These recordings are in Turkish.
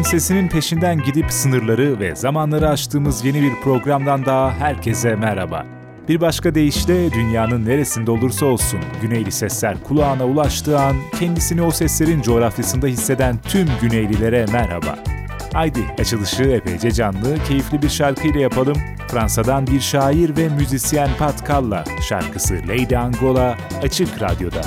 Müziğin sesinin peşinden gidip sınırları ve zamanları aştığımız yeni bir programdan daha herkese merhaba. Bir başka deyişle dünyanın neresinde olursa olsun Güneyli sesler kulağına ulaştığı an kendisini o seslerin coğrafyasında hisseden tüm Güneylilere merhaba. Haydi açılışı epeyce canlı, keyifli bir şarkıyla yapalım. Fransa'dan bir şair ve müzisyen Pascal'la şarkısı Lady Angola açık radyoda.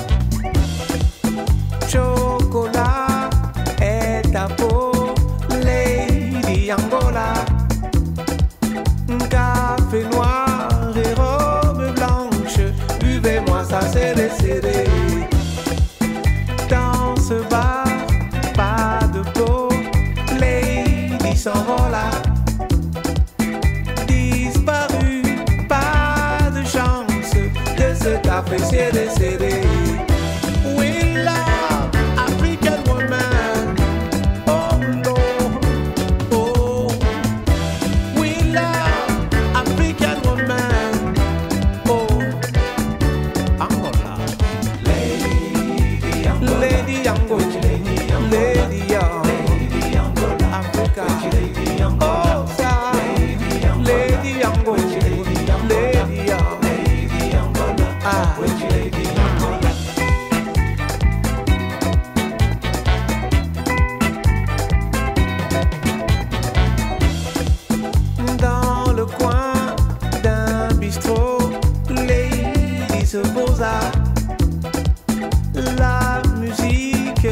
La musique,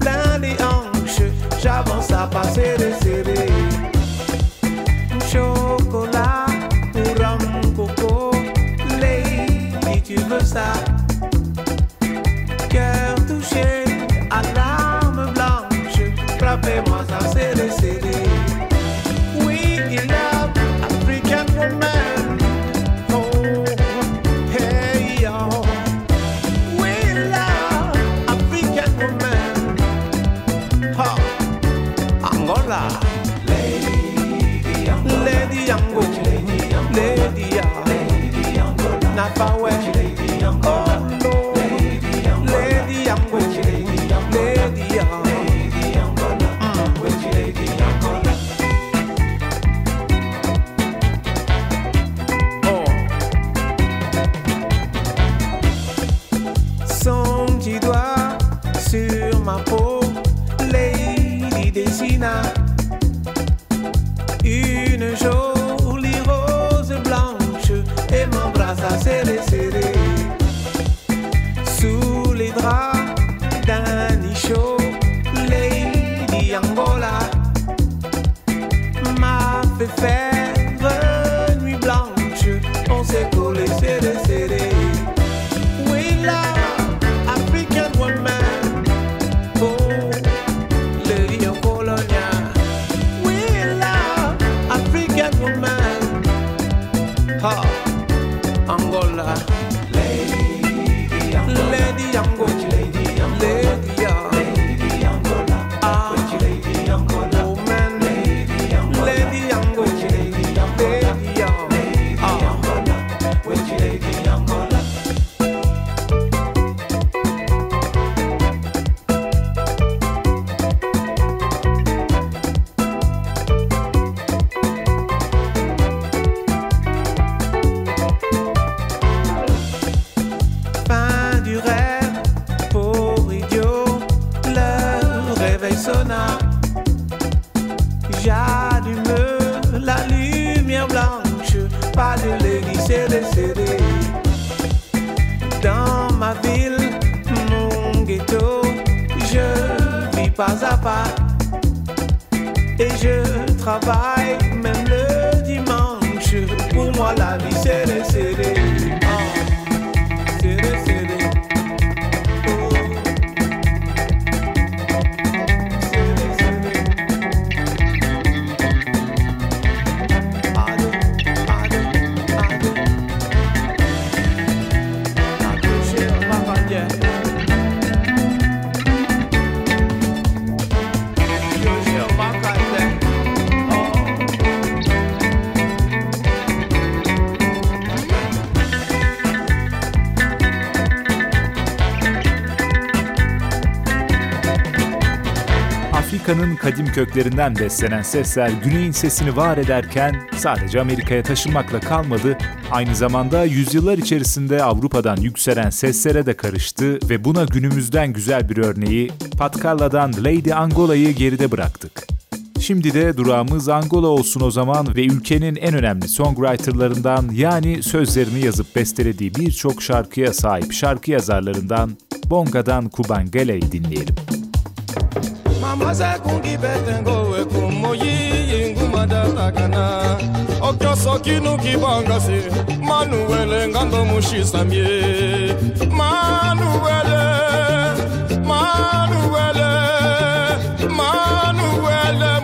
plein des hanches, j'avance à passer les serrés. Afrika'nın kadim köklerinden beslenen sesler Güney'in sesini var ederken sadece Amerika'ya taşınmakla kalmadı, aynı zamanda yüzyıllar içerisinde Avrupa'dan yükselen seslere de karıştı ve buna günümüzden güzel bir örneği Pat Calla'dan Lady Angola'yı geride bıraktık. Şimdi de durağımız Angola olsun o zaman ve ülkenin en önemli songwriterlarından yani sözlerini yazıp bestelediği birçok şarkıya sahip şarkı yazarlarından Bonga'dan Kubangele'yi dinleyelim. amaze kungibete ngowe kumoyiyi ngumadatakana okyoso kinu kibangasi manuwele ngandomushisamye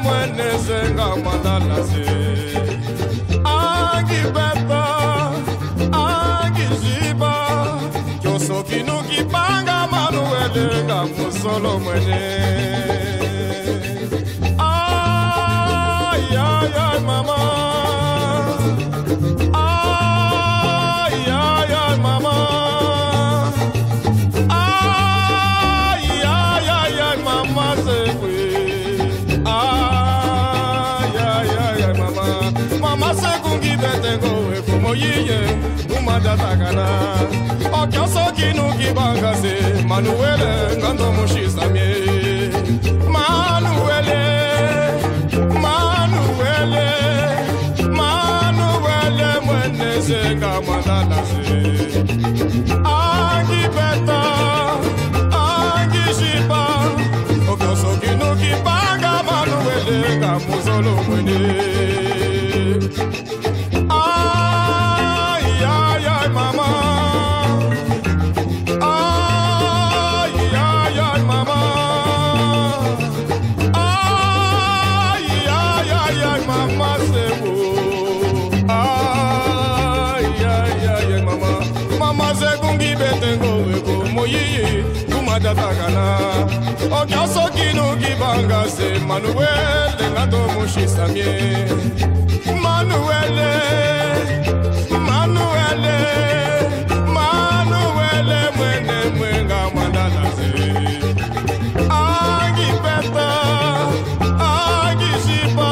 mweneze angibeta angiziba kyoso kinu kibanga manuwele ngamusolo mwene. oyiye umadadakana okyoso kinu manuele ngando mushisamie manuele manuele manuele mwenezeka mwadalase na soki nokibanga se manuele nga tomushisa mie manuele manuele manuele mwene mwenga mwana na se angipeta angishipa.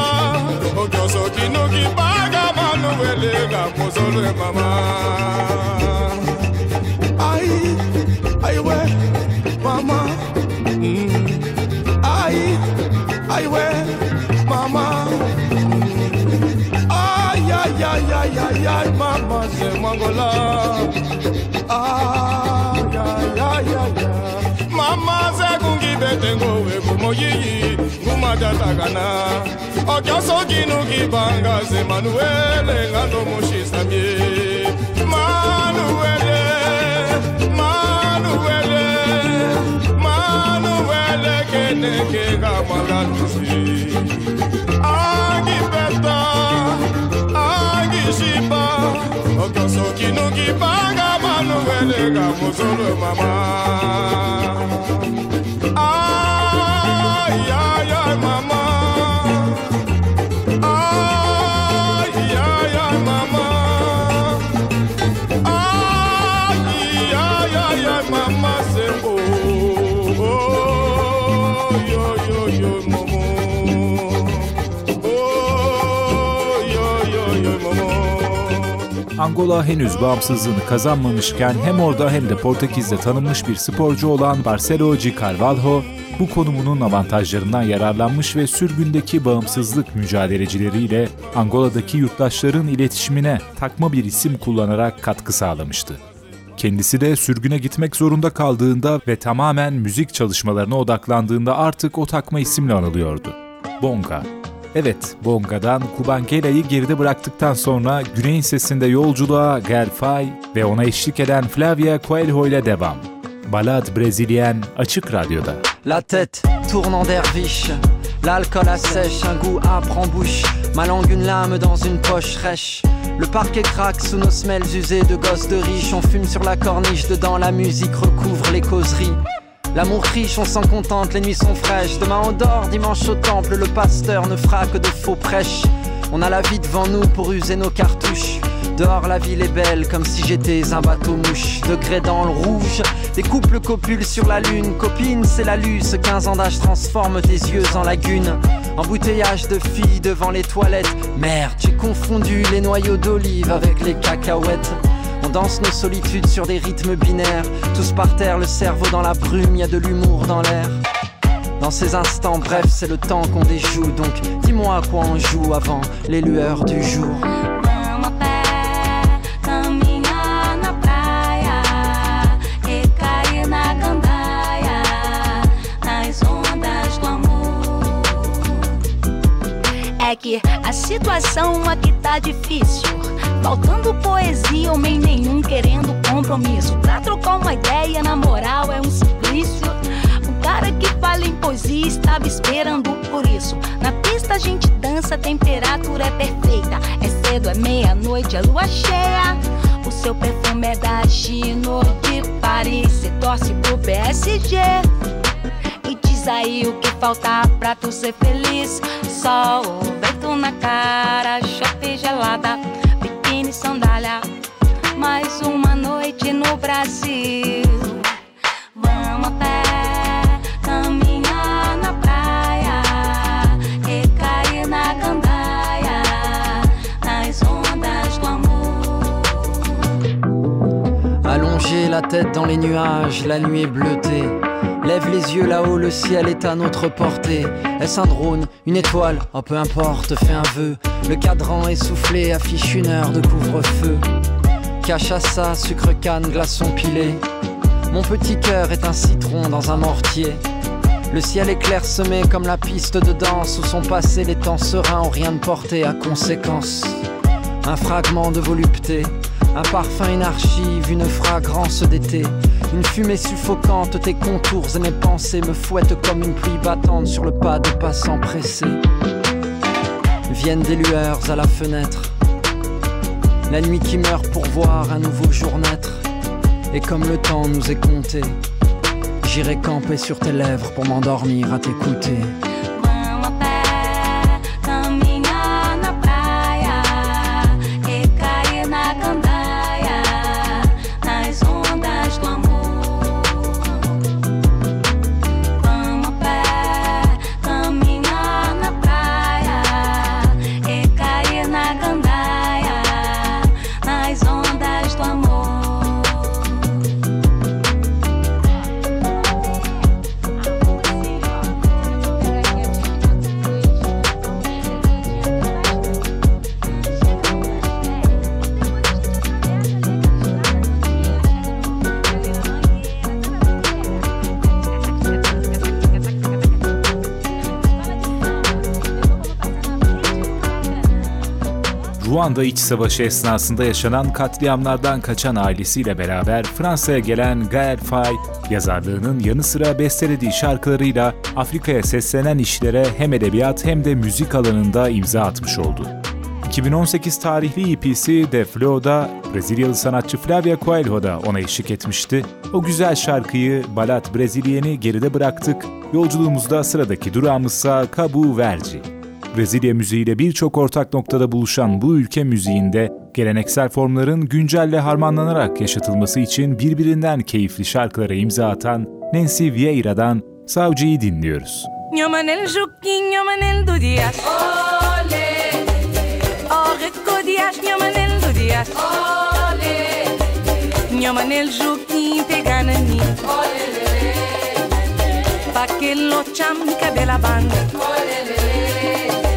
Okyo soki nokibanga manuele nga kozolwe mama. Angola. Ay, ah, ay, ay, ay, ay. Mama sẹ́kùnkìbẹ̀tẹ̀ ngòwe kùmọ̀yìyì ngùmàjàtàkànà. Ọjọ́ sọ́gínú kìbàǹgà ṣe Manuel Ngando Mushisamie. Manuel, Manuel, Manuel kẹ̀nẹ̀kẹ̀ kàmàgàtùsì. Okosoki nukipanga manuele ngamuzulu mama. Ay, ay, ay, mama Angola henüz bağımsızlığını kazanmamışken hem orada hem de Portekiz'de tanınmış bir sporcu olan Marcelo G. Carvalho, bu konumunun avantajlarından yararlanmış ve sürgündeki bağımsızlık mücadelecileriyle Angola'daki yurttaşların iletişimine takma bir isim kullanarak katkı sağlamıştı. Kendisi de sürgüne gitmek zorunda kaldığında ve tamamen müzik çalışmalarına odaklandığında artık o takma isimle anılıyordu. Bonga. Evet, Bonga'dan Kubangela'yı geride bıraktıktan sonra Güney'in sesinde yolculuğa Gerfay ve ona eşlik eden Flavia Coelho ile devam. Balade brésilienne Açık Radyo'da. La tête tourne en derviche. L'alcool assèche, un goût âpre en bouche. Ma langue une lame dans une poche rêche Le parquet craque sous nos semelles usées de gosses de riches. On fume sur la corniche, dedans la musique recouvre les causeries L'amour riche, on s'en contente, les nuits sont fraîches. Demain on dort, dimanche au temple, le pasteur ne fera que de faux prêches. On a la vie devant nous pour user nos cartouches. Dehors la ville est belle comme si j'étais un bateau mouche. Degré dans le rouge, des couples copulent sur la lune. Copine, c'est la luce, 15 ans d'âge transforme tes yeux en lagune. Embouteillage de filles devant les toilettes. Merde, j'ai confondu les noyaux d'olive avec les cacahuètes. On danse nos solitudes sur des rythmes binaires. Tous par terre, le cerveau dans la brume, y a de l'humour dans l'air. Dans ces instants, bref, c'est le temps qu'on déjoue. Donc dis-moi à quoi on joue avant les lueurs du jour. A situação tá. Faltando poesia, homem nenhum querendo compromisso. Pra trocar uma ideia, na moral, é um suplício. O cara que fala em poesia estava esperando por isso. Na pista a gente dança, a temperatura é perfeita. É cedo, é meia-noite, é lua cheia. O seu perfume é da Chino de Paris. Você torce pro PSG. E diz aí o que falta pra tu ser feliz. Sol, vento na cara, chope gelada, sandália. Mais noite no Brasil. Na praia e na gandaia, nas ondas do amor. Allonger la tête dans les nuages, la nuit est bleutée. Lève les yeux là-haut, le ciel est à notre portée. Est-ce un drone, une étoile? Oh peu importe, fais un vœu. Le cadran essoufflé affiche une heure de couvre-feu. Cachaça, sucre canne, glaçon pilé. Mon petit cœur est un citron dans un mortier. Le ciel est clairsemé comme la piste de danse où sont passés les temps sereins ont rien de porté à conséquence. Un fragment de volupté, un parfum, une archive, une fragrance d'été. Une fumée suffocante, tes contours et mes pensées me fouettent comme une pluie battante sur le pas de passants pressés. Viennent des lueurs à la fenêtre. La nuit qui meurt pour voir un nouveau jour naître. Et comme le temps nous est compté, j'irai camper sur tes lèvres pour m'endormir à t'écouter. Ruanda İç Savaşı esnasında yaşanan katliamlardan kaçan ailesiyle beraber Fransa'ya gelen Gael Faye, yazarlığının yanı sıra bestelediği şarkılarıyla Afrika'ya seslenen işlere hem edebiyat hem de müzik alanında imza atmış oldu. 2018 tarihli EP'si The Flow'da Brezilyalı sanatçı Flavia Coelho da ona eşlik etmişti. O güzel şarkıyı Balat Brezilyen'i geride bıraktık. Yolculuğumuzda sıradaki durağımızsa Cabo Verde. Brezilya müziğiyle birçok ortak noktada buluşan bu ülke müziğinde geleneksel formların güncelle harmanlanarak yaşatılması için birbirinden keyifli şarkılara imza atan Nancy Vieira'dan Savcı'yı dinliyoruz. Nhô Manel Juquinho, nhô Manel do Dias. Olé! Oh, Rico Dias, nhô Manel do Dias. Olé! Nhô Manel Juquinho pega na mim. Olé! bacchello ciam che bella banda. Oh, le, le, le.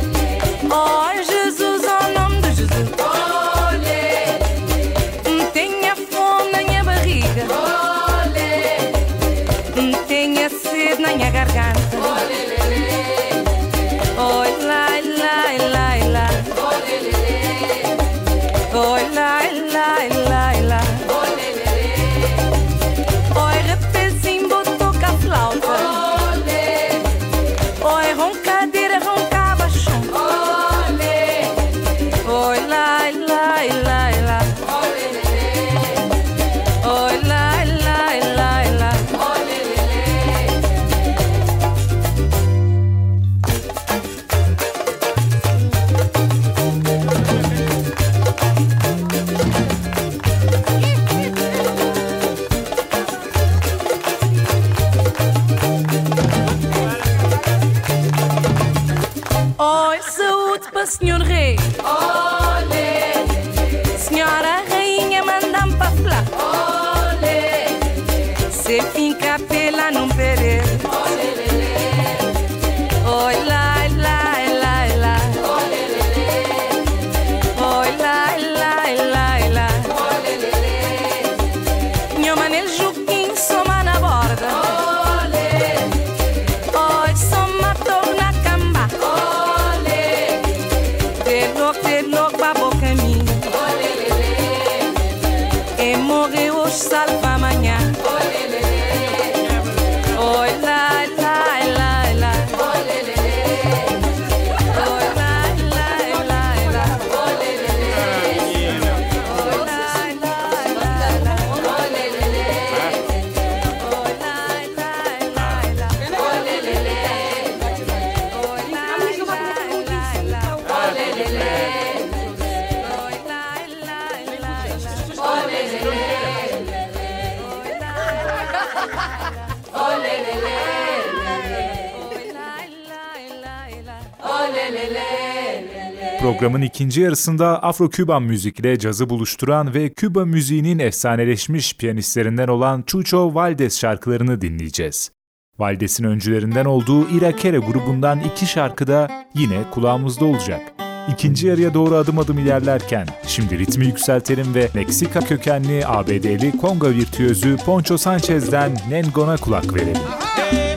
ikinci yarısında Afro-Küban müzikle cazı buluşturan ve Küba müziğinin efsaneleşmiş piyanistlerinden olan Chucho Valdez şarkılarını dinleyeceğiz. Valdez'in öncülerinden olduğu Irakere grubundan iki şarkı da yine kulağımızda olacak. İkinci yarıya doğru adım adım ilerlerken şimdi ritmi yükseltelim ve Meksika kökenli ABD'li Konga virtüözü Poncho Sanchez'den Nengon'a kulak verelim. Hey!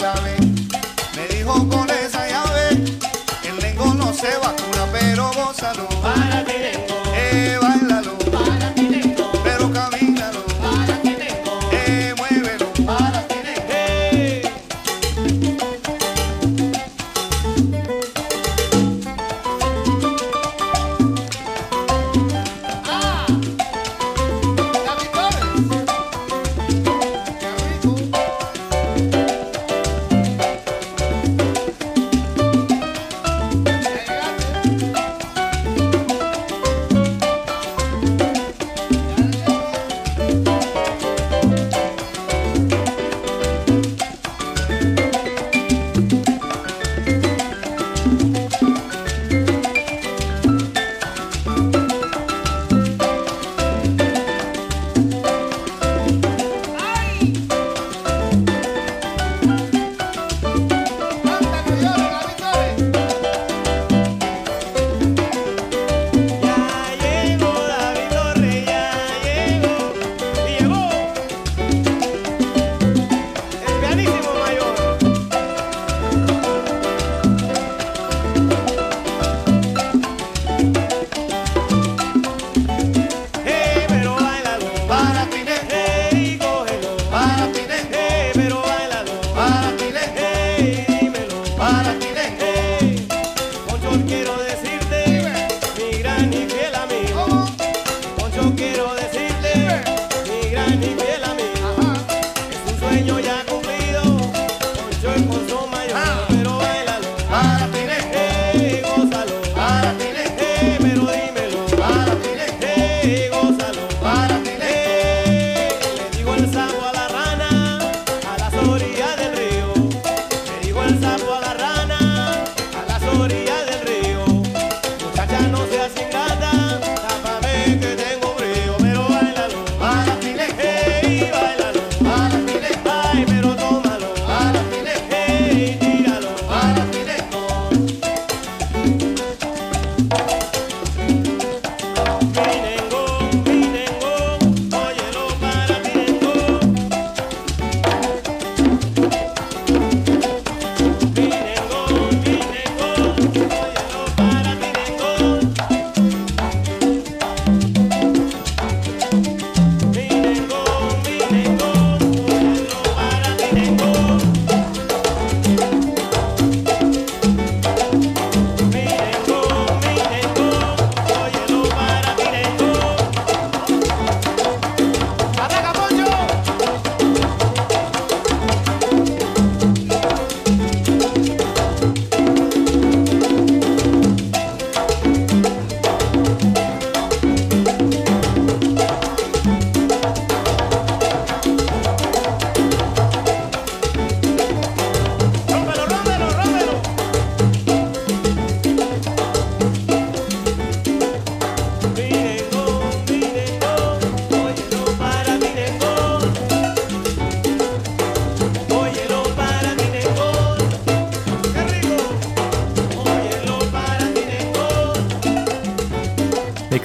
Me dijo con esa llave, el lengo no se vacuna, pero vos salud.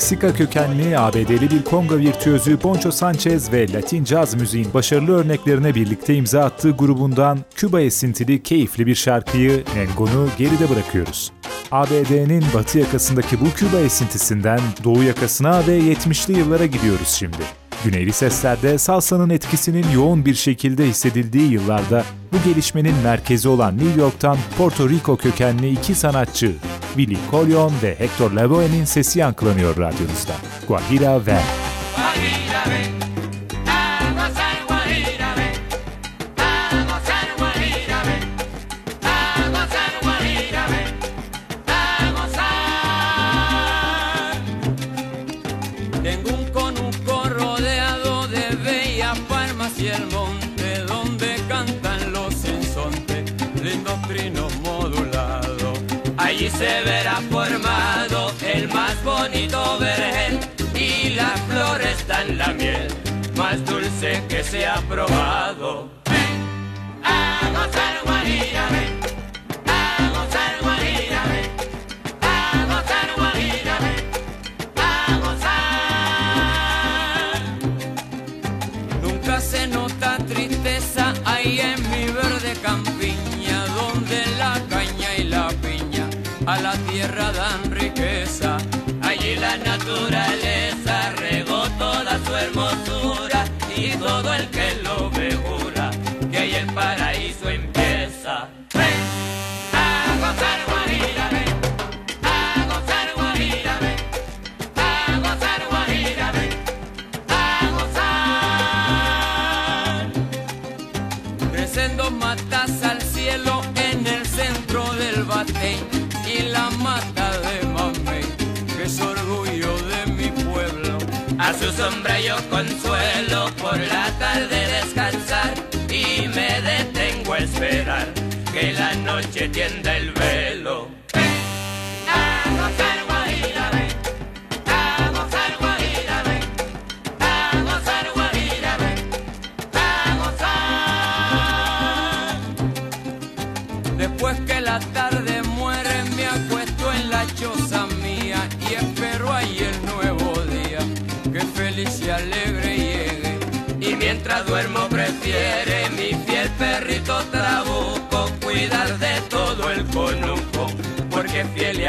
Meksika kökenli ABD'li bir konga virtüözü Poncho Sanchez ve Latin caz müziğin başarılı örneklerine birlikte imza attığı grubundan Küba esintili keyifli bir şarkıyı Nengon'u geride bırakıyoruz. ABD'nin batı yakasındaki bu Küba esintisinden doğu yakasına ve 70'li yıllara gidiyoruz şimdi. Güneyli seslerde salsanın etkisinin yoğun bir şekilde hissedildiği yıllarda bu gelişmenin merkezi olan New York'tan Porto Rico kökenli iki sanatçı Willie Collion ve Hector Lavoe'nin sesi yankılanıyor radyonuzda. Guajira ve Guajira se verá formado el más bonito vergel y la flor está en la miel más dulce que se ha probado. Ven a gozar ven la que la noche tienda el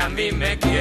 a mí me quiere.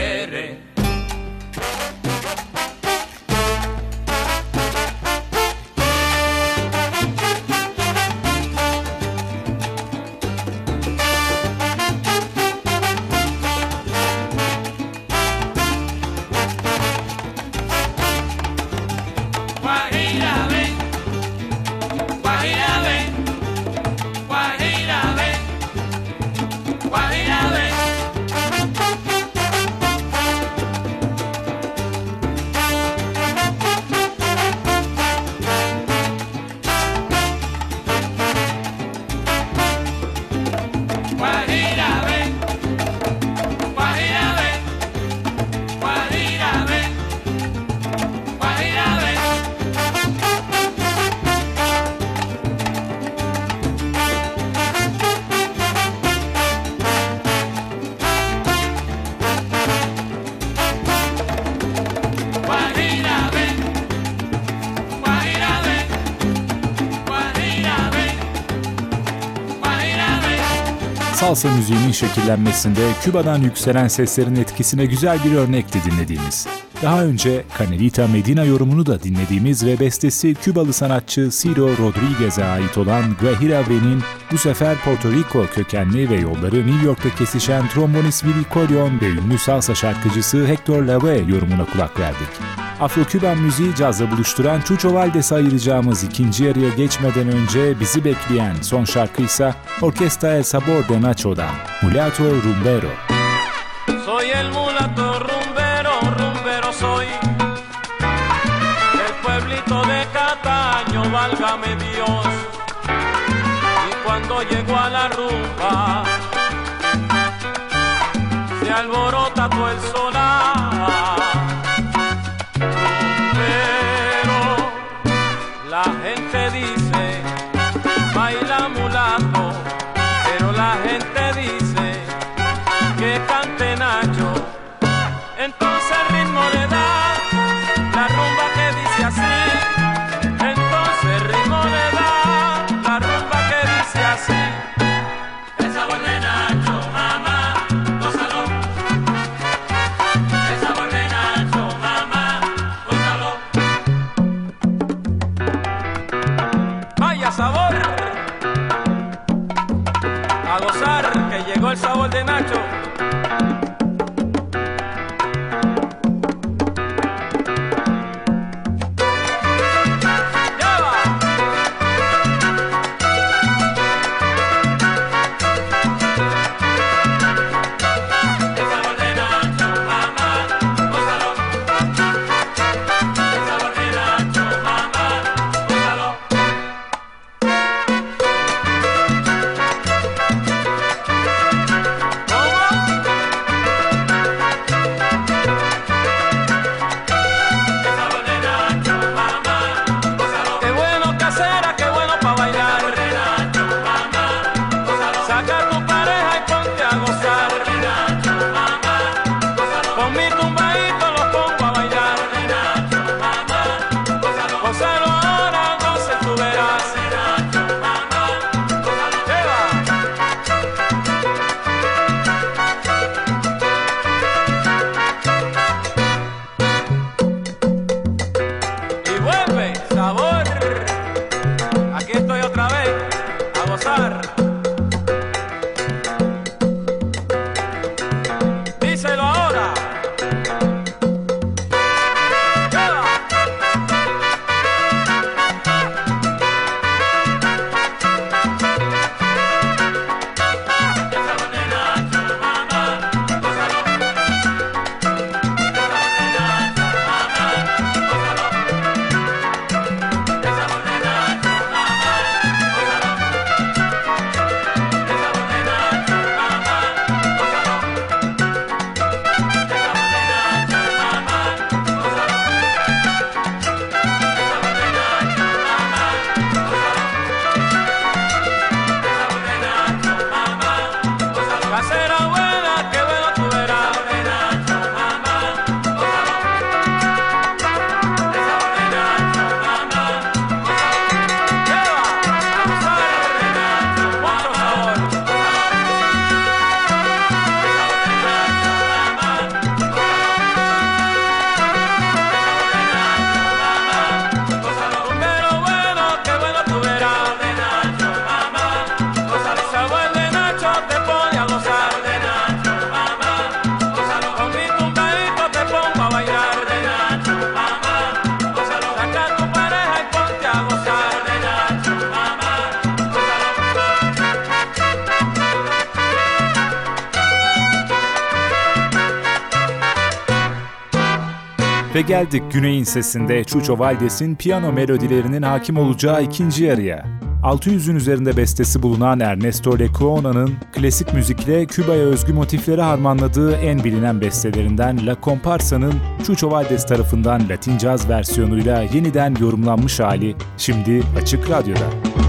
Salsa müziğinin şekillenmesinde Küba'dan yükselen seslerin etkisine güzel bir örnekti dinlediğimiz. Daha önce Canelita Medina yorumunu da dinlediğimiz ve bestesi Kübalı sanatçı Ciro Rodriguez'e ait olan Guajira Ben'in bu sefer Porto Rico kökenli ve yolları New York'ta kesişen trombonist Willie Collion ve ünlü salsa şarkıcısı Hector Lavoe yorumuna kulak verdik. Afro-Küban müziği cazla buluşturan Chucho Valdes'e ayıracağımız ikinci yarıya geçmeden önce bizi bekleyen son şarkıysa Orkestra El Sabor de Nacho'dan Mulato Rumbero. Soy el mulato rumbero, rumbero soy. El pueblito de Cataño, válgame Dios. Y cuando llego a la rumba Se alborota todo el solar and trabajar. Ve geldik Güney'in sesinde Chucho Valdes'in piyano melodilerinin hakim olacağı ikinci yarıya. 600'ün üzerinde bestesi bulunan Ernesto Lecuona'nın klasik müzikle Küba'ya özgü motifleri harmanladığı en bilinen bestelerinden La Comparsa'nın Chucho Valdez tarafından Latin caz versiyonuyla yeniden yorumlanmış hali şimdi Açık Radyo'da.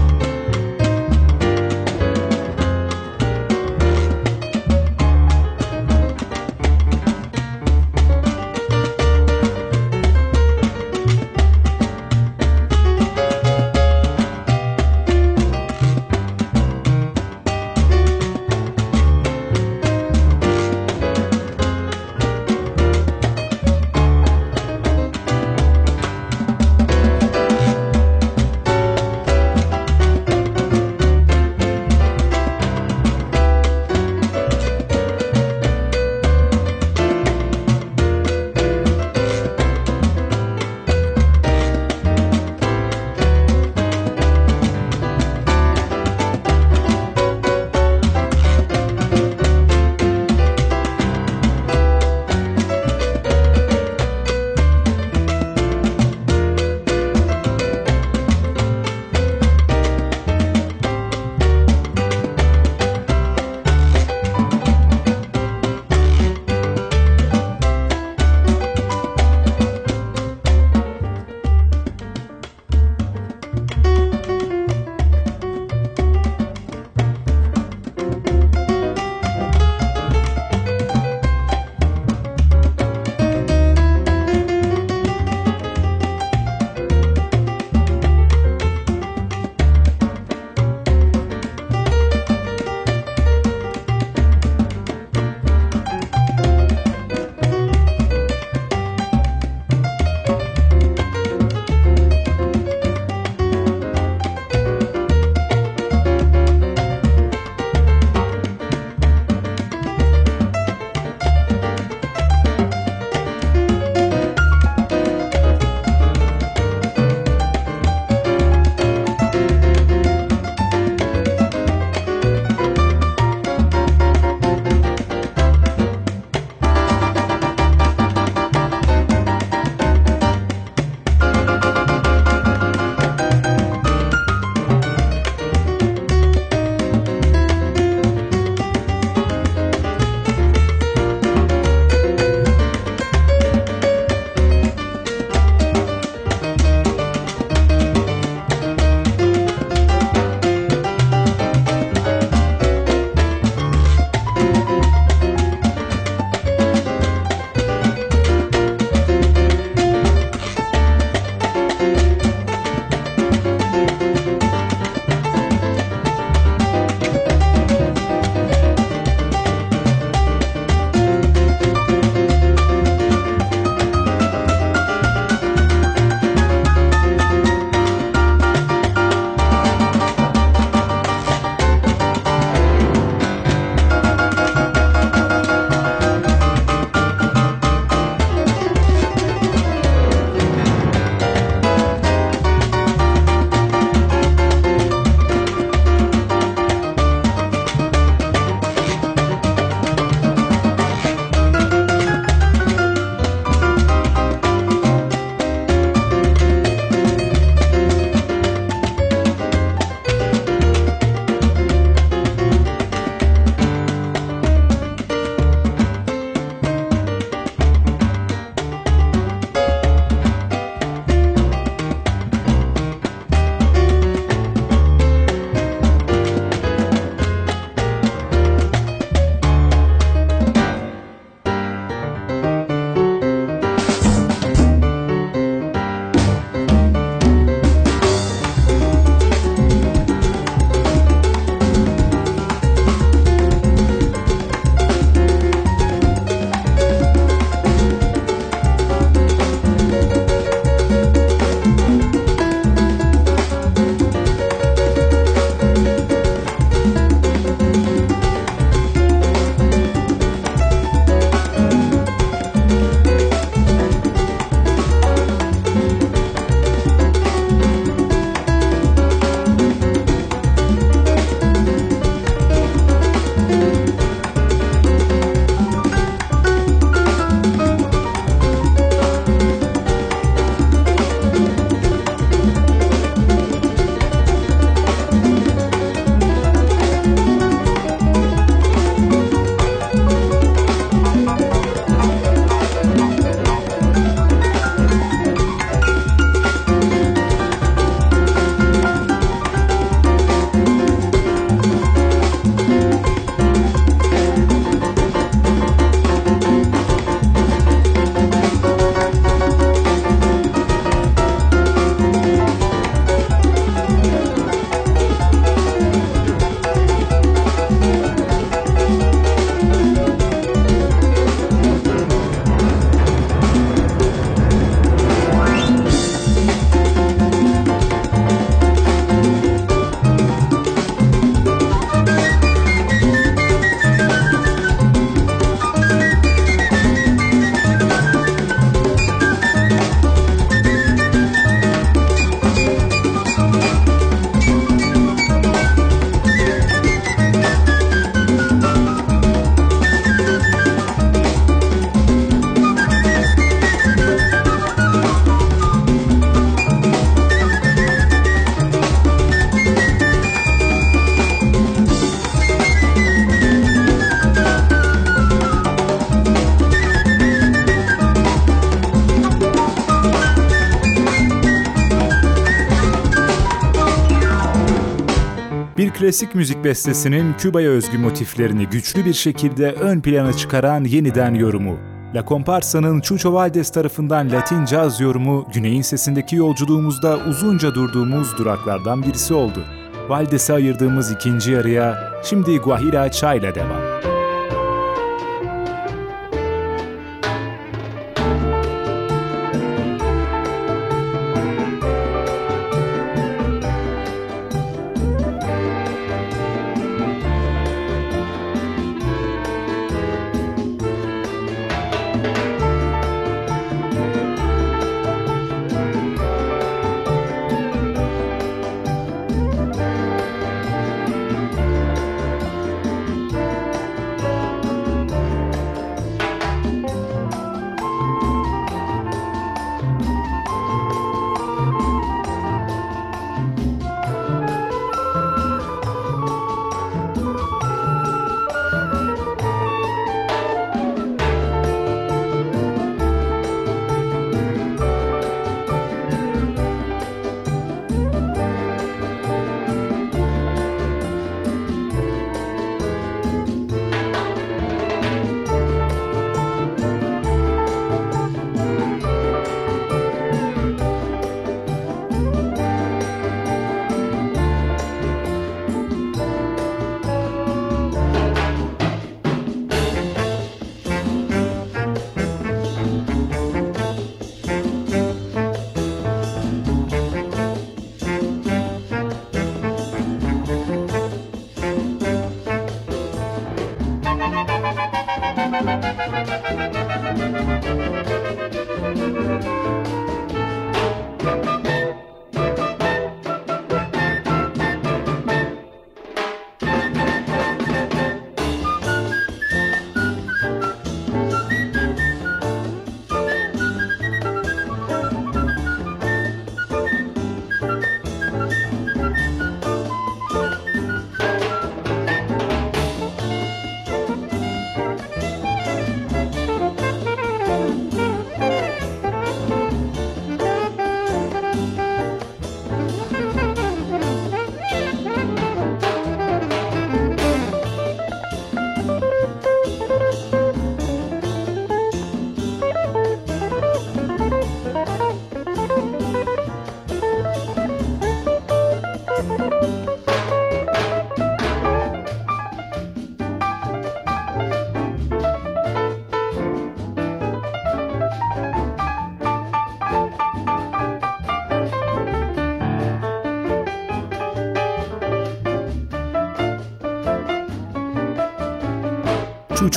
Klasik müzik bestesinin Küba'ya özgü motiflerini güçlü bir şekilde ön plana çıkaran yeniden yorumu. La Comparsa'nın Chucho Valdez tarafından Latin caz yorumu Güney'in sesindeki yolculuğumuzda uzunca durduğumuz duraklardan birisi oldu. Valdez'e ayırdığımız ikinci yarıya şimdi Guajira Çay'la devam.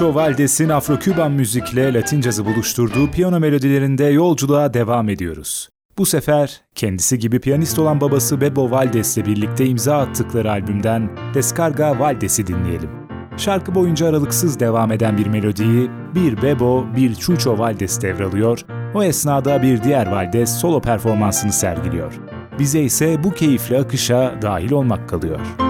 Chucho Valdez'in Afro-Küban müzikle Latin cazı buluşturduğu piyano melodilerinde yolculuğa devam ediyoruz. Bu sefer kendisi gibi piyanist olan babası Bebo Valdez'le birlikte imza attıkları albümden Descarga Valdez'i dinleyelim. Şarkı boyunca aralıksız devam eden bir melodiyi bir Bebo, bir Chucho Valdez devralıyor, o esnada bir diğer Valdez solo performansını sergiliyor. Bize ise bu keyifli akışa dahil olmak kalıyor.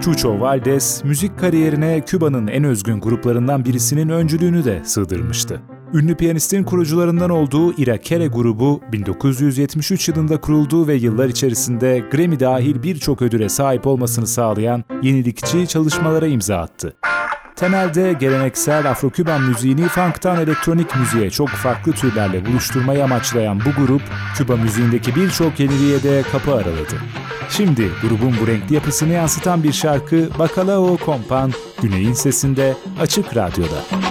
Chucho Valdez, müzik kariyerine Küba'nın en özgün gruplarından birisinin öncülüğünü de sığdırmıştı. Ünlü piyanistin kurucularından olduğu Irakere grubu 1973 yılında kuruldu ve yıllar içerisinde Grammy dahil birçok ödüle sahip olmasını sağlayan yenilikçi çalışmalara imza attı. Temelde geleneksel Afro-Küban müziğini funk'tan elektronik müziğe çok farklı türlerle buluşturmayı amaçlayan bu grup, Küba müziğindeki birçok yeniliğe de kapı araladı. Şimdi grubun bu renkli yapısını yansıtan bir şarkı Bacalao Kompan, Güney'in sesinde Açık Radyo'da.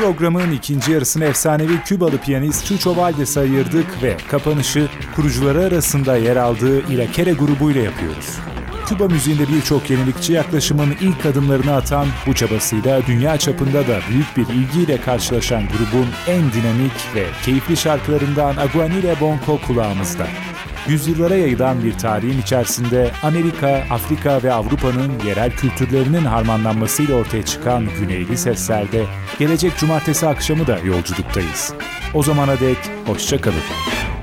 Programın ikinci yarısını efsanevi Kübalı piyanist Chucho Valdes'e ayırdık ve kapanışı kurucuları arasında yer aldığı Irakere grubuyla yapıyoruz. Küba müziğinde birçok yenilikçi yaklaşımın ilk adımlarını atan bu çabasıyla dünya çapında da büyük bir ilgiyle karşılaşan grubun en dinamik ve keyifli şarkılarından Aguanile Bonko kulağımızda yüzyıllara yayılan bir tarihin içerisinde Amerika, Afrika ve Avrupa'nın yerel kültürlerinin harmanlanmasıyla ortaya çıkan güneyli seslerde gelecek cumartesi akşamı da yolculuktayız. O zamana dek hoşçakalın.